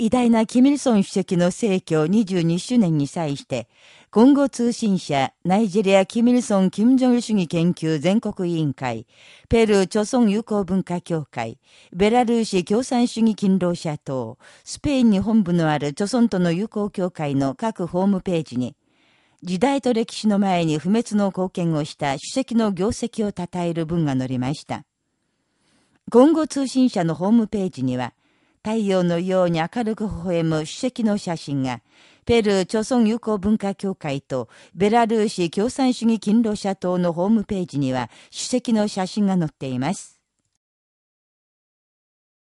偉大なキミルソン主席の逝去22周年に際して、今後通信社、ナイジェリア・キミルソン・キム・ジョン主義研究全国委員会、ペルー・朝鮮友好文化協会、ベラルーシ共産主義勤労者党、スペインに本部のある朝鮮との友好協会の各ホームページに、時代と歴史の前に不滅の貢献をした主席の業績を称える文が載りました。今後通信社のホームページには、太陽のように明るく微笑む主席の写真が、ペルー朝鮮友好文化協会とベラルーシ共産主義勤労者党のホームページには主席の写真が載っています。